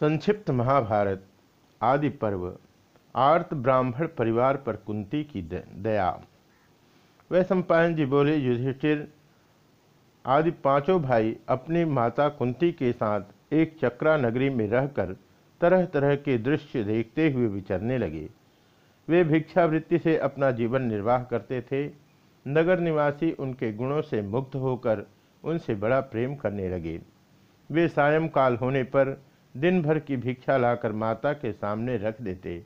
संक्षिप्त महाभारत आदि पर्व आर्त ब्राह्मण परिवार पर कुंती की दया। वह सम्पायन जी बोले, युधिष्ठिर, आदि पाँचों भाई अपनी माता कुंती के साथ एक चक्रा नगरी में रहकर तरह तरह के दृश्य देखते हुए विचरने लगे। वे भिक्षावृत्ति से अपना जीवन निर्वाह करते थे। नगर निवासी उनके गुणों से मुक्त होकर उनसे बड़ा प्रेम करने लगे। वे सायंकाल होने पर दिन भर की भिक्षा लाकर माता के सामने रख देते।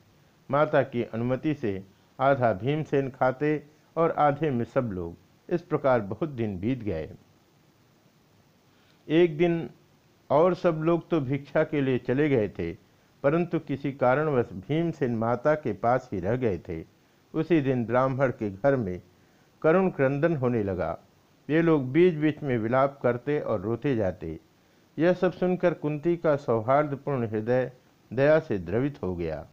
माता की अनुमति से आधा भीमसेन खाते और आधे में सब लोग। इस प्रकार बहुत दिन बीत गए। एक दिन और सब लोग तो भिक्षा के लिए चले गए थे, परंतु किसी कारणवश भीमसेन माता के पास ही रह गए थे। उसी दिन ब्राह्मण के घर में करुण क्रंदन होने लगा। ये लोग बीच बीच में विलाप करते और रोते जाते। यह सब सुनकर कुंती का सौहार्दपूर्ण हृदय दया से द्रवित हो गया।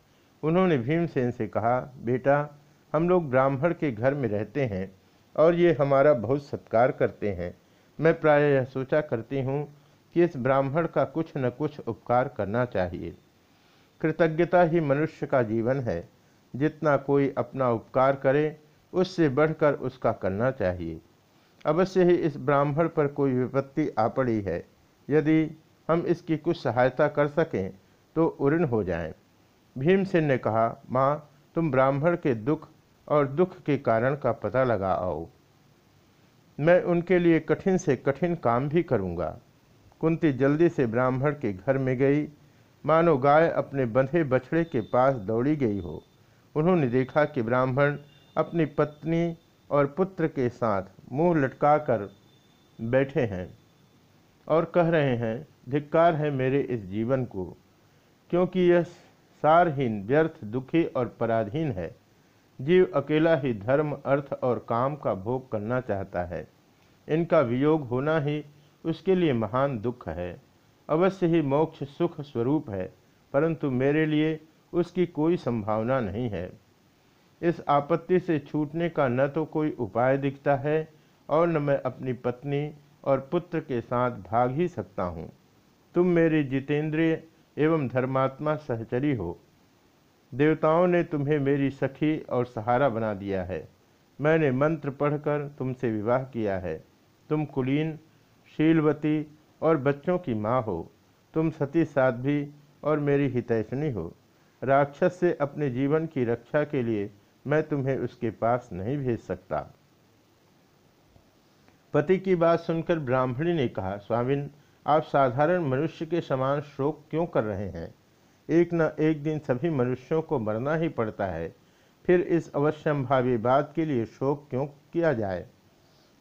उन्होंने भीमसेन से कहा, बेटा, हम लोग ब्राह्मण के घर में रहते हैं और ये हमारा बहुत सत्कार करते हैं। मैं प्राय यह सोचा करती हूँ कि इस ब्राह्मण का कुछ न कुछ उपकार करना चाहिए। कृतज्ञता ही मनुष्य का जीवन है। जितना कोई अपना उपकार करे, उससे बढ़कर उसका करना चाहिए। अवश्य ही इस ब्राह्मण पर कोई विपत्ति आ पड़ी है। यदि हम इसकी कुछ सहायता कर सकें तो उऋण हो जाएँ। भीमसेन ने कहा, माँ, तुम ब्राह्मण के दुख और दुख के कारण का पता लगा आओ। मैं उनके लिए कठिन से कठिन काम भी करूँगा। कुंती जल्दी से ब्राह्मण के घर में गई। मानो गाय अपने बंधे बछड़े के पास दौड़ी गई हो। उन्होंने देखा कि ब्राह्मण अपनी पत्नी और पुत्र के साथ मुँह लटकाकर बैठे हैं। और कह रहे हैं, धिक्कार है मेरे इस जीवन को, क्योंकि यह सारहीन, व्यर्थ, दुखी और पराधीन है। जीव अकेला ही धर्म, अर्थ और काम का भोग करना चाहता है। इनका वियोग होना ही उसके लिए महान दुख है। अवश्य ही मोक्ष सुख स्वरूप है, परंतु मेरे लिए उसकी कोई संभावना नहीं है। इस आपत्ति से छूटने का न तो कोई उपाय दिखता है और न मैं अपनी पत्नी और पुत्र के साथ भाग ही सकता हूँ। तुम मेरी जितेंद्रिय एवं धर्मात्मा सहचरी हो। देवताओं ने तुम्हें मेरी सखी और सहारा बना दिया है। मैंने मंत्र पढ़कर तुमसे विवाह किया है। तुम कुलीन, शीलवती और बच्चों की माँ हो। तुम सती साध्वी और मेरी हितैषणी हो। राक्षस से अपने जीवन की रक्षा के लिए मैं तुम्हें उसके पास नहीं भेज सकता। पति की बात सुनकर ब्राह्मणी ने कहा, स्वामिन, आप साधारण मनुष्य के समान शोक क्यों कर रहे हैं? एक न एक दिन सभी मनुष्यों को मरना ही पड़ता है। फिर इस अवश्यंभावी बात के लिए शोक क्यों किया जाए?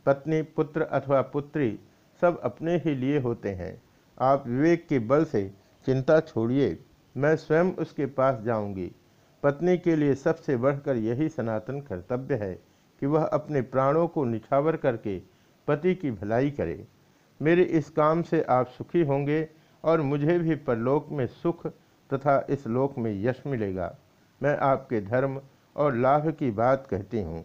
पत्नी, पुत्र अथवा पुत्री सब अपने ही लिए होते हैं। आप विवेक के बल से चिंता छोड़िए, मैं स्वयं उसके पास जाऊँगी। पत्नी के लिए सबसे बढ़कर यही सनातन कर्तव्य है कि वह अपने प्राणों को निछावर करके पति की भलाई करे। मेरे इस काम से आप सुखी होंगे और मुझे भी परलोक में सुख तथा इस लोक में यश मिलेगा। मैं आपके धर्म और लाभ की बात कहती हूँ।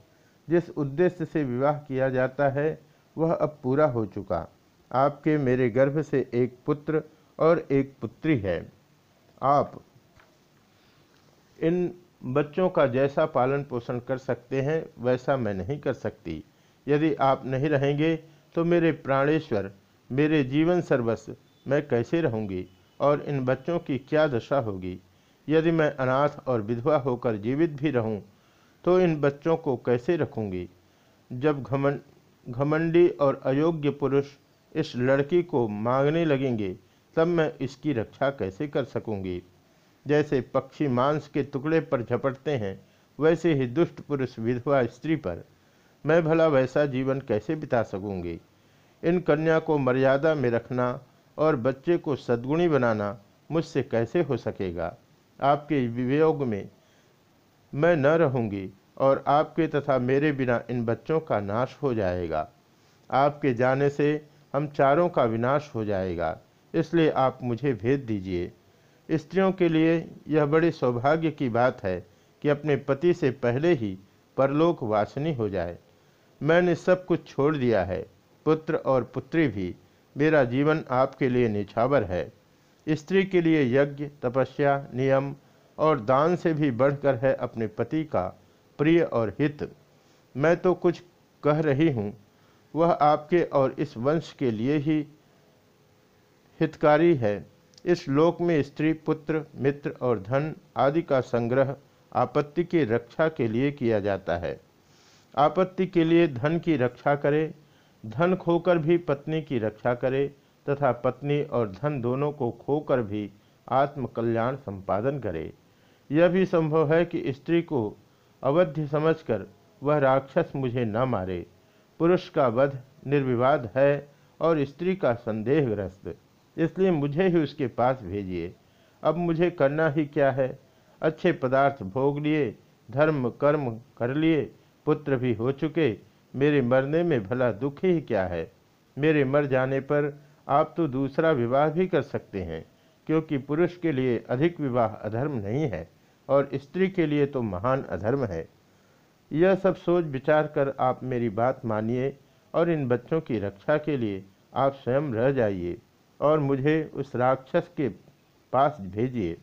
जिस उद्देश्य से विवाह किया जाता है, वह अब पूरा हो चुका। आपके मेरे गर्भ से एक पुत्र और एक पुत्री है। आप इन बच्चों का जैसा पालन पोषण कर सकते हैं, वैसा मैं नहीं कर सकती। यदि आप नहीं रहेंगे तो मेरे प्राणेश्वर मेरे जीवन सर्वस्व मैं कैसे रहूँगी और इन बच्चों की क्या दशा होगी यदि मैं अनाथ और विधवा होकर जीवित भी रहूँ, तो इन बच्चों को कैसे रखूँगी? जब घमन घमंडी और अयोग्य पुरुष इस लड़की को मांगने लगेंगे तब मैं इसकी रक्षा कैसे कर सकूँगी? जैसे पक्षी मांस के टुकड़े पर झपटते हैं वैसे ही दुष्ट पुरुष विधवा स्त्री पर मैं भला वैसा जीवन कैसे बिता सकूँगी? इन कन्या को मर्यादा में रखना और बच्चे को सद्गुणी बनाना मुझसे कैसे हो सकेगा? आपके वियोग में मैं न रहूँगी और आपके तथा मेरे बिना इन बच्चों का नाश हो जाएगा। आपके जाने से हम चारों का विनाश हो जाएगा। इसलिए आप मुझे भेज दीजिए। स्त्रियों के लिए यह बड़े सौभाग्य की बात है कि अपने पति से पहले ही परलोक वासनी हो जाए। मैंने सब कुछ छोड़ दिया है। पुत्र और पुत्री भी, मेरा जीवन आपके लिए निछावर है। स्त्री के लिए यज्ञ, तपस्या, नियम और दान से भी बढ़कर है अपने पति का प्रिय और हित। मैं तो कुछ कह रही हूँ, वह आपके और इस वंश के लिए ही हितकारी है। इस लोक में स्त्री, पुत्र, मित्र और धन आदि का संग्रह आपत्ति की रक्षा के लिए किया जाता है। आपत्ति के लिए धन की रक्षा करे, धन खोकर भी पत्नी की रक्षा करे तथा पत्नी और धन दोनों को खोकर भी आत्मकल्याण संपादन करे। यह भी संभव है कि स्त्री को अवध्य समझकर वह राक्षस मुझे न मारे। पुरुष का वध निर्विवाद है और स्त्री का संदेहग्रस्त। इसलिए मुझे ही उसके पास भेजिए। अब मुझे करना ही क्या है? अच्छे पदार्थ भोग लिए, धर्म कर्म कर लिए पुत्र भी हो चुके, मेरे मरने में भला दुख ही क्या है? मेरे मर जाने पर आप तो दूसरा विवाह भी कर सकते हैं, क्योंकि पुरुष के लिए अधिक विवाह अधर्म नहीं है और स्त्री के लिए तो महान अधर्म है। यह सब सोच विचार कर आप मेरी बात मानिए और इन बच्चों की रक्षा के लिए आप स्वयं रह जाइए और मुझे उस राक्षस के पास भेजिए।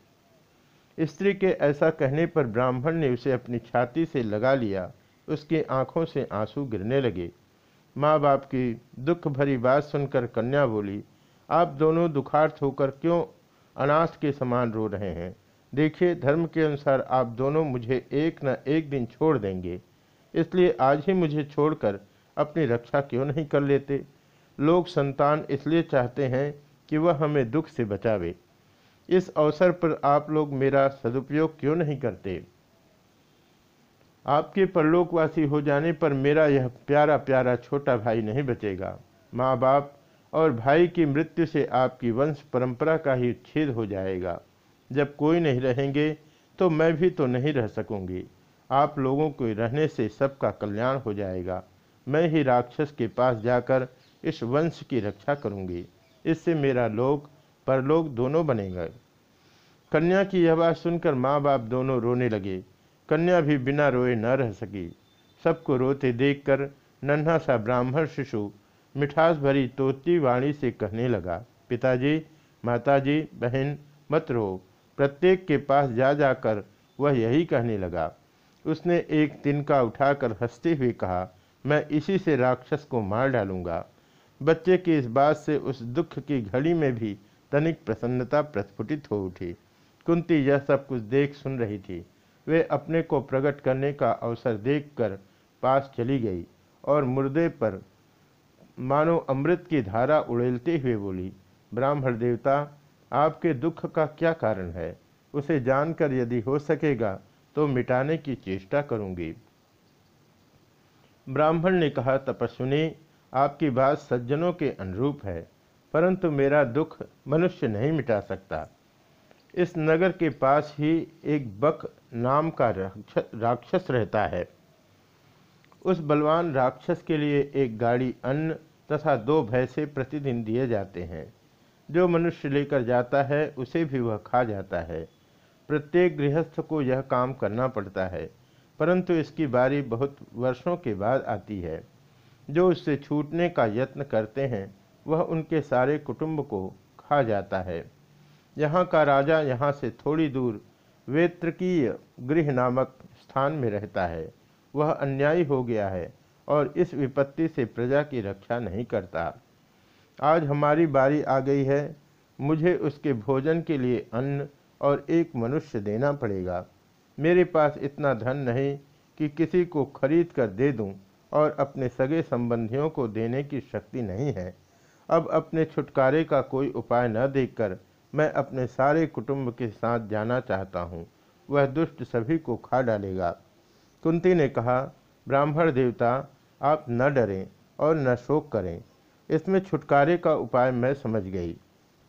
स्त्री के ऐसा कहने पर ब्राह्मण ने उसे अपनी छाती से लगा लिया उसकी आँखों से आँसू गिरने लगे। माँ बाप की दुख भरी बात सुनकर कन्या बोली, आप दोनों दुखार्थ होकर क्यों अनाथ के समान रो रहे हैं? देखिए, धर्म के अनुसार आप दोनों मुझे एक न एक दिन छोड़ देंगे। इसलिए आज ही मुझे छोड़कर अपनी रक्षा क्यों नहीं कर लेते? लोग संतान इसलिए चाहते हैं कि वह हमें दुख से बचावे। इस अवसर पर आप लोग मेरा सदुपयोग क्यों नहीं करते? आपके परलोकवासी हो जाने पर मेरा यह प्यारा प्यारा छोटा भाई नहीं बचेगा। माँ बाप और भाई की मृत्यु से आपकी वंश परंपरा का ही छेद हो जाएगा। जब कोई नहीं रहेंगे तो मैं भी तो नहीं रह सकूँगी। आप लोगों को रहने से सबका कल्याण हो जाएगा। मैं ही राक्षस के पास जाकर इस वंश की रक्षा करूँगी। इससे मेरा लोक, परलोक दोनों बनेगा। कन्या की यह बात सुनकर माँ बाप दोनों रोने लगे। कन्या भी बिना रोए न रह सकी। सबको रोते देखकर नन्हा सा ब्राह्मण शिशु मिठास भरी तोती वाणी से कहने लगा, पिताजी, माताजी, बहन, मत रो। प्रत्येक के पास जा जाकर वह यही कहने लगा। उसने एक तिनका उठाकर हँसते हुए कहा, मैं इसी से राक्षस को मार डालूँगा। बच्चे की इस बात से उस दुख की घड़ी में भी तनिक प्रसन्नता प्रस्फुटित हो उठी। कुंती यह सब कुछ देख सुन रही थी। वे अपने को प्रकट करने का अवसर देखकर पास चली गई और मुर्दे पर मानो अमृत की धारा उड़ेलते हुए बोली, ब्राह्मण देवता, आपके दुख का क्या कारण है? उसे जानकर यदि हो सकेगा तो मिटाने की चेष्टा करूँगी ब्राह्मण ने कहा, तपस्विनी, आपकी बात सज्जनों के अनुरूप है, परंतु मेरा दुख मनुष्य नहीं मिटा सकता। इस नगर के पास ही एक बक नाम का राक्षस रहता है। उस बलवान राक्षस के लिए एक गाड़ी, अन्न तथा दो भैंसे प्रतिदिन दिए जाते हैं। जो मनुष्य लेकर जाता है, उसे भी वह खा जाता है। प्रत्येक गृहस्थ को यह काम करना पड़ता है, परंतु इसकी बारी बहुत वर्षों के बाद आती है। जो उससे छूटने का यत्न करते हैं, वह उनके सारे कुटुंब को खा जाता है। यहाँ का राजा यहाँ से थोड़ी दूर वेत्रकीय गृह नामक स्थान में रहता है। वह अन्यायी हो गया है और इस विपत्ति से प्रजा की रक्षा नहीं करता। आज हमारी बारी आ गई है। मुझे उसके भोजन के लिए अन्न और एक मनुष्य देना पड़ेगा। मेरे पास इतना धन नहीं कि किसी को खरीद कर दे दूँ और अपने सगे संबंधियों को देने की शक्ति नहीं है। अब अपने छुटकारे का कोई उपाय न देखकर मैं अपने सारे कुटुंब के साथ जाना चाहता हूँ। वह दुष्ट सभी को खा डालेगा। कुंती ने कहा, ब्राह्मण देवता, आप न डरें और न शोक करें। इसमें छुटकारे का उपाय मैं समझ गई।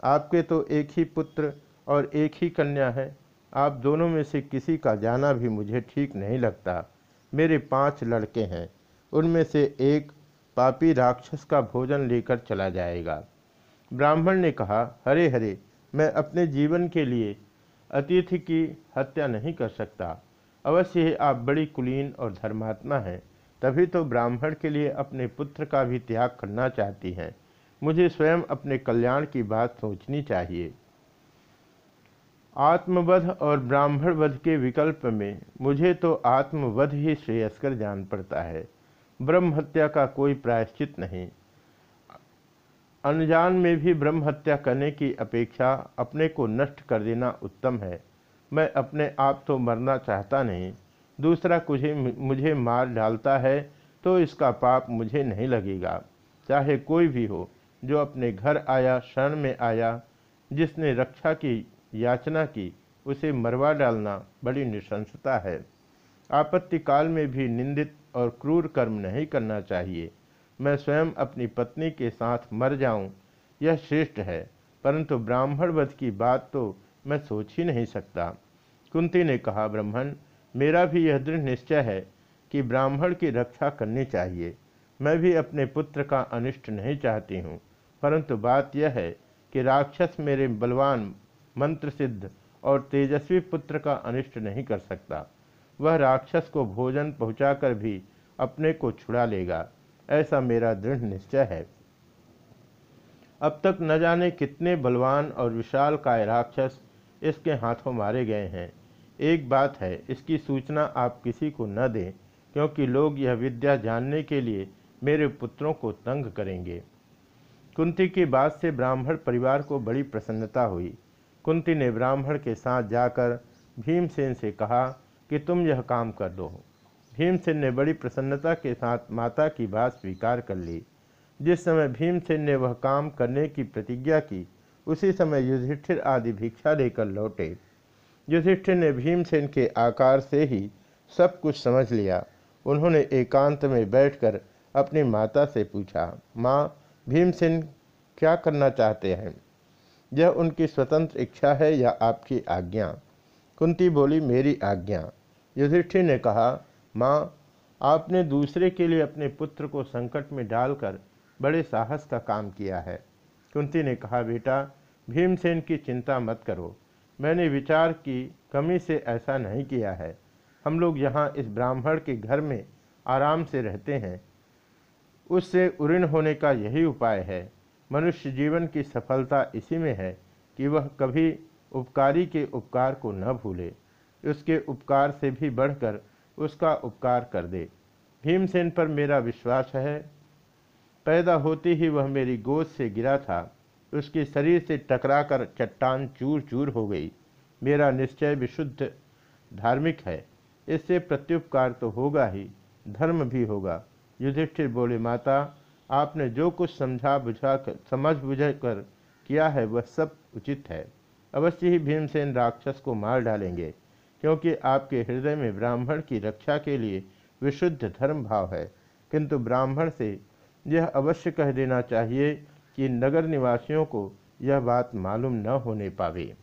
आपके तो एक ही पुत्र और एक ही कन्या है। आप दोनों में से किसी का जाना भी मुझे ठीक नहीं लगता। मेरे पाँच लड़के हैं। उनमें से एक पापी राक्षस का भोजन लेकर चला जाएगा। ब्राह्मण ने कहा, हरे हरे मैं अपने जीवन के लिए अतिथि की हत्या नहीं कर सकता। अवश्य ही आप बड़ी कुलीन और धर्मात्मा हैं, तभी तो ब्राह्मण के लिए अपने पुत्र का भी त्याग करना चाहती हैं। मुझे स्वयं अपने कल्याण की बात सोचनी चाहिए। आत्मवध और ब्राह्मण वध के विकल्प में मुझे तो आत्मवध ही श्रेयस्कर जान पड़ता है। ब्रह्म हत्या का कोई प्रायश्चित नहीं। अनजान में भी ब्रह्म हत्या करने की अपेक्षा अपने को नष्ट कर देना उत्तम है। मैं अपने आप तो मरना चाहता नहीं, दूसरा कुछ मुझे मार डालता है तो इसका पाप मुझे नहीं लगेगा। चाहे कोई भी हो, जो अपने घर आया, शरण में आया, जिसने रक्षा की, याचना की, उसे मरवा डालना बड़ी निशंसता है। आपत्ति काल में भी निंदित और क्रूर कर्म नहीं करना चाहिए। मैं स्वयं अपनी पत्नी के साथ मर जाऊँ, यह श्रेष्ठ है। परंतु ब्राह्मण वध की बात तो मैं सोच ही नहीं सकता। कुंती ने कहा, ब्राह्मण, मेरा भी यह दृढ़ निश्चय है कि ब्राह्मण की रक्षा करनी चाहिए। मैं भी अपने पुत्र का अनिष्ट नहीं चाहती हूँ। परंतु बात यह है कि राक्षस मेरे बलवान मंत्र सिद्ध और तेजस्वी पुत्र का अनिष्ट नहीं कर सकता। वह राक्षस को भोजन पहुंचाकर भी अपने को छुड़ा लेगा। ऐसा मेरा दृढ़ निश्चय है। अब तक न जाने कितने बलवान और विशाल काय राक्षस इसके हाथों मारे गए हैं। एक बात है, इसकी सूचना आप किसी को न दें, क्योंकि लोग यह विद्या जानने के लिए मेरे पुत्रों को तंग करेंगे। कुंती की बात से ब्राह्मण परिवार को बड़ी प्रसन्नता हुई। कुंती ने ब्राह्मण के साथ जाकर भीमसेन से कहा कि तुम यह काम कर दो। भीमसेन ने बड़ी प्रसन्नता के साथ माता की बात स्वीकार कर ली। जिस समय भीमसेन ने वह काम करने की प्रतिज्ञा की, उसी समय युधिष्ठिर आदि भिक्षा लेकर लौटे। युधिष्ठिर ने भीमसेन के आकार से ही सब कुछ समझ लिया। उन्होंने एकांत में बैठकर अपनी माता से पूछा, माँ, भीमसेन क्या करना चाहते हैं? यह उनकी स्वतंत्र इच्छा है या आपकी आज्ञा? कुंती बोली, मेरी आज्ञा। युधिष्ठिर ने कहा माँ, आपने दूसरे के लिए अपने पुत्र को संकट में डालकर बड़े साहस का काम किया है। कुंती ने कहा, बेटा, भीमसेन की चिंता मत करो। मैंने विचार की, कमी से ऐसा नहीं किया है। हम लोग यहाँ इस ब्राह्मण के घर में आराम से रहते हैं। उससे उऋण होने का यही उपाय है। मनुष्य जीवन की सफलता इसी में है कि वह कभी उपकारी के उपकार को न भूले। उसके उपकार से भी बढ़कर उसका उपकार कर दे। भीमसेन पर मेरा विश्वास है। पैदा होते ही वह मेरी गोद से गिरा था। उसके शरीर से टकराकर चट्टान चूर चूर हो गई। मेरा निश्चय विशुद्ध धार्मिक है। इससे प्रत्युपकार तो होगा ही, धर्म भी होगा। युधिष्ठिर बोले, माता, आपने जो कुछ समझा बुझा कर, समझ बुझ कर किया है, वह सब उचित है। अवश्य ही भीमसेन राक्षस को मार डालेंगे। क्योंकि आपके हृदय में ब्राह्मण की रक्षा के लिए विशुद्ध धर्म भाव है। किंतु ब्राह्मण से यह अवश्य कह देना चाहिए कि नगर निवासियों को यह बात मालूम न होने पावे।